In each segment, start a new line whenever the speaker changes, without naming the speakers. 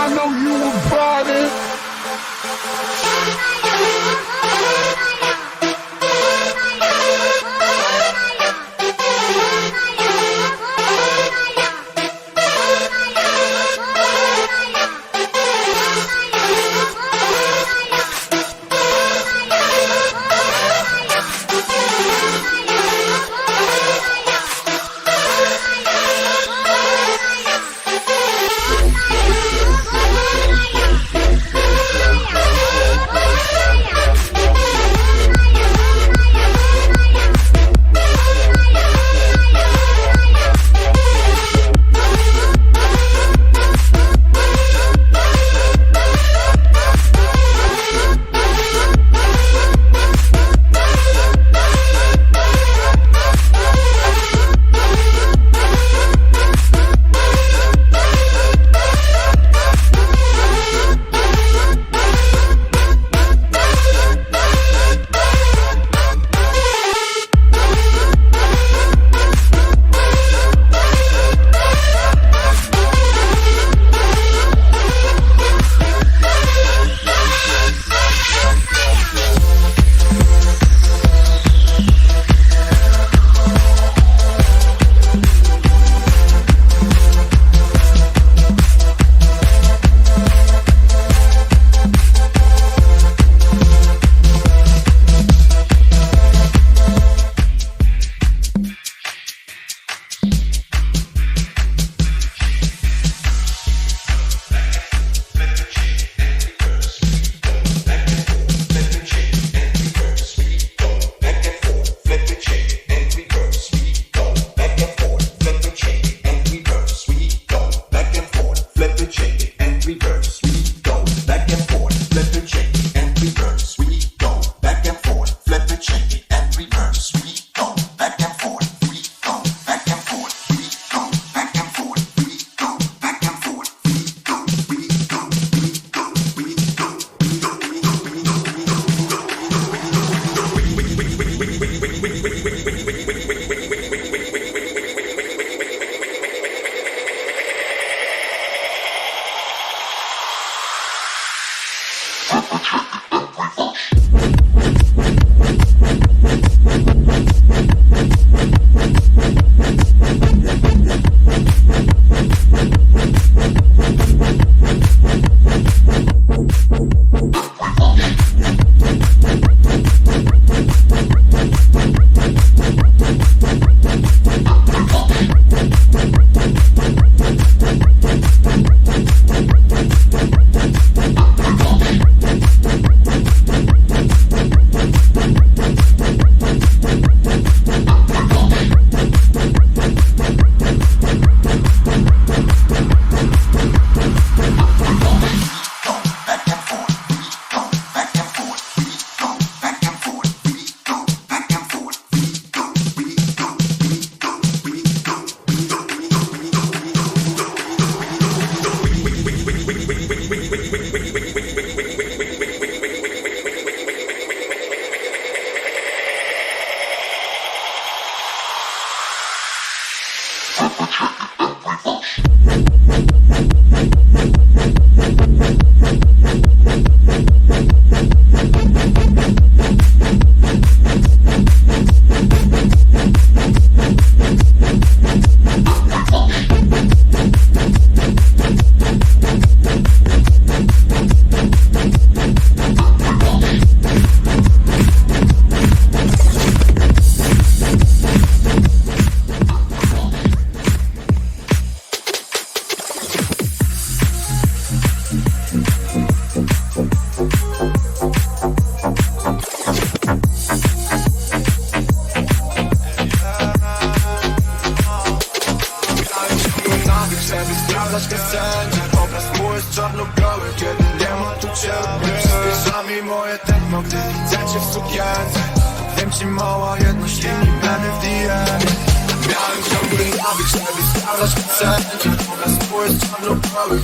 I
know you were party.
sprawdzać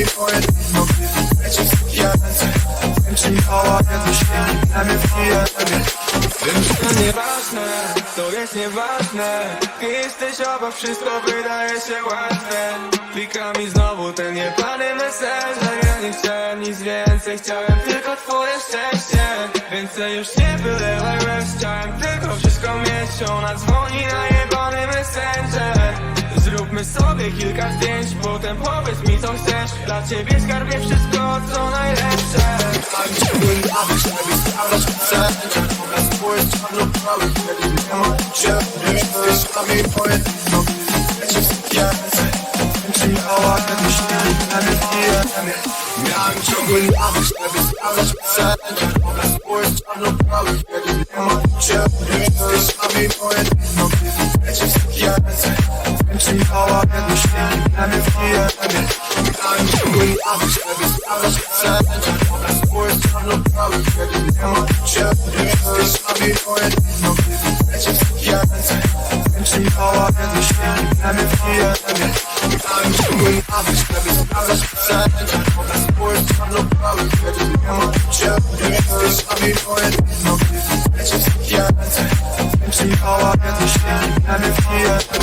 Tempo, gdy widzę cię w sukience Wiem ci mała jedność, linii memy w DM Wiem,
że to nieważne, to jest nieważne. Ty jesteś obok, wszystko wydaje się łatwe Klika mi znowu ten niepany messenger Ja nie chciałem nic więcej, chciałem tylko twoje szczęście. Więcej już nie wylewaj łez, chciałem tylko wszystko mieć. Ona dzwoni na jebany messenger Zróbmy sobie kilka zdjęć, potem powiedz mi co chcesz. Dla ciebie skarbie wszystko co najlepsze.
Mam Czyli mała kiedyśnienie nawet nie jemy Miałem ciągły nawyk, żeby sprawdzać cenę Wobec spójrz czarno-białych, kiedy nie ma ciebie Jesteś nami moje dno, gdy wiecie wszystkie ręce Czyli mała kiedyśnienie nawet nie jemy Miałem ciągły nawyk, żeby sprawdzać cenę Wobec spójrz czarno-białych, kiedy nie ma ciebie Jesteś nami moje dno, gdy wiecie wszystkie ręce see how I understand Let me feel it. I'm doing all this, let me smell this inside All the sports, I'm no problem You're just in my picture. You're in this, I'm in for it. No business, bitches, yeah
Let me see how I understand Let me feel it.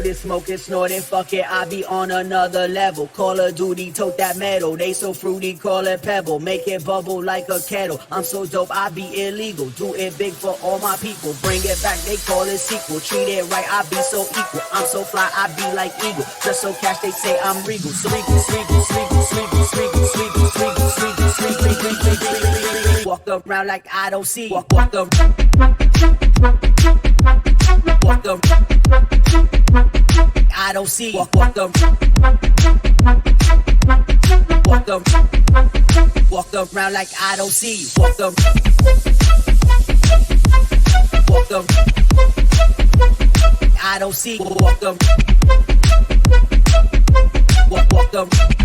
Smoke it, snort it, fuck it. I be on another level. Call of Duty, tote that metal. They so fruity, call it pebble. Make it bubble like a kettle. I'm so dope, I be illegal. Do it big for all my people. Bring it back, they call it sequel. Treat it right, I be so equal. I'm so fly, I be like eagle. Just so cash, they say I'm regal. Regal, regal, regal, regal, regal, regal, regal, regal, regal, regal, regal, regal. Walk around like I don't see. Walk, walk around. Walk around. I don't see. Walk, walk around. Walk around. Walk around like I don't see. Walk around. Walk around. I don't see. Walk around. Walk, walk.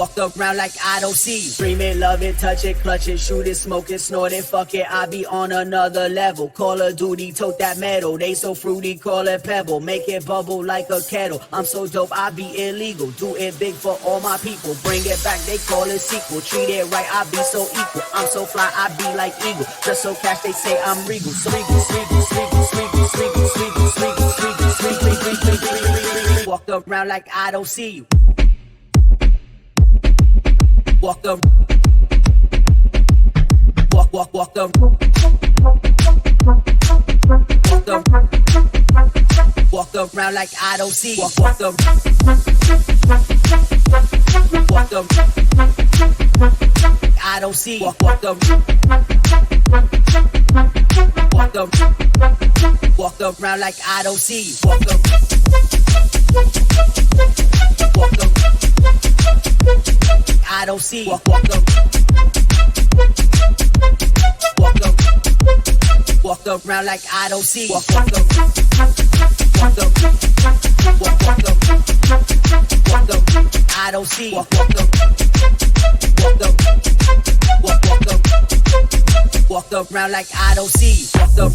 Walk around like I don't see. Dream it, love it, touch it, clutch it, shoot it, smoke it, snort it, fuck it. I be on another level. Call of Duty, tote that metal. They so fruity, call it pebble. Make it bubble like a kettle. I'm so dope, I be illegal. Do it big for all my people. Bring it back, they call it sequel. Treat it right, I be so equal. I'm so fly, I be like eagle. Just so cash, they say I'm regal. So regal, regal, regal, regal, regal, regal, regal, regal, regal, regal, regal, regal. Walk around like I don't see you. Walk around. Walk, walk, walk around. Walk around. Walk around like I don't see. Walk, walk around. Walk around. I don't see. Walk, walk around. Walk around. Walk around like I don't see. Walk around. Walk around. I don't see. Walk, walk around. Walk around. Walk around like I don't see. Walk, walk around. Walk around. Walk, walk around. Walk around. I don't see. Walk, walk around. Walk around. Walk, walk around. Walk around like I don't see. Walk around.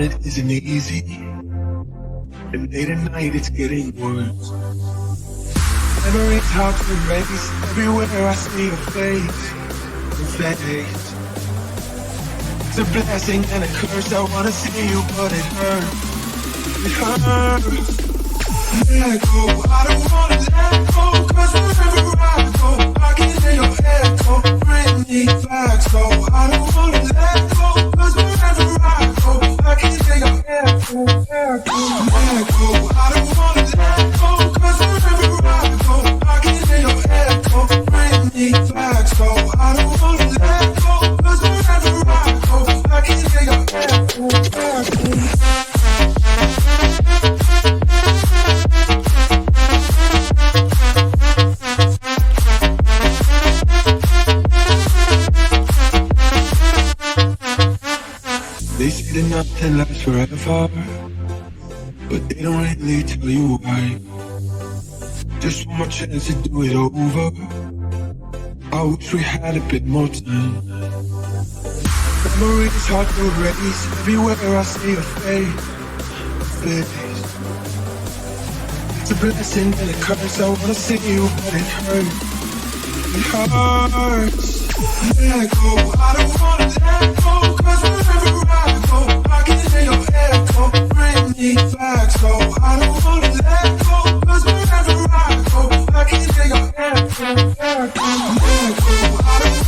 it isn't easy. And late at night, it's getting worse. Memories hard to erase. Everywhere I see your face, your face. It's a blessing and a curse. I wanna see you, but it hurts. It hurts. I don't wanna let go. That lasts forever, but they don't really tell you why. Just one more chance to do it over. I wish we had a bit more time. Memories hard to erase. Everywhere I see your face, face. It's a blessing and a curse. I wanna see you, but it hurts. It hurts. Let go. I don't wanna let go. Cause I don't wanna let go, cause wherever I can't take echo. I don't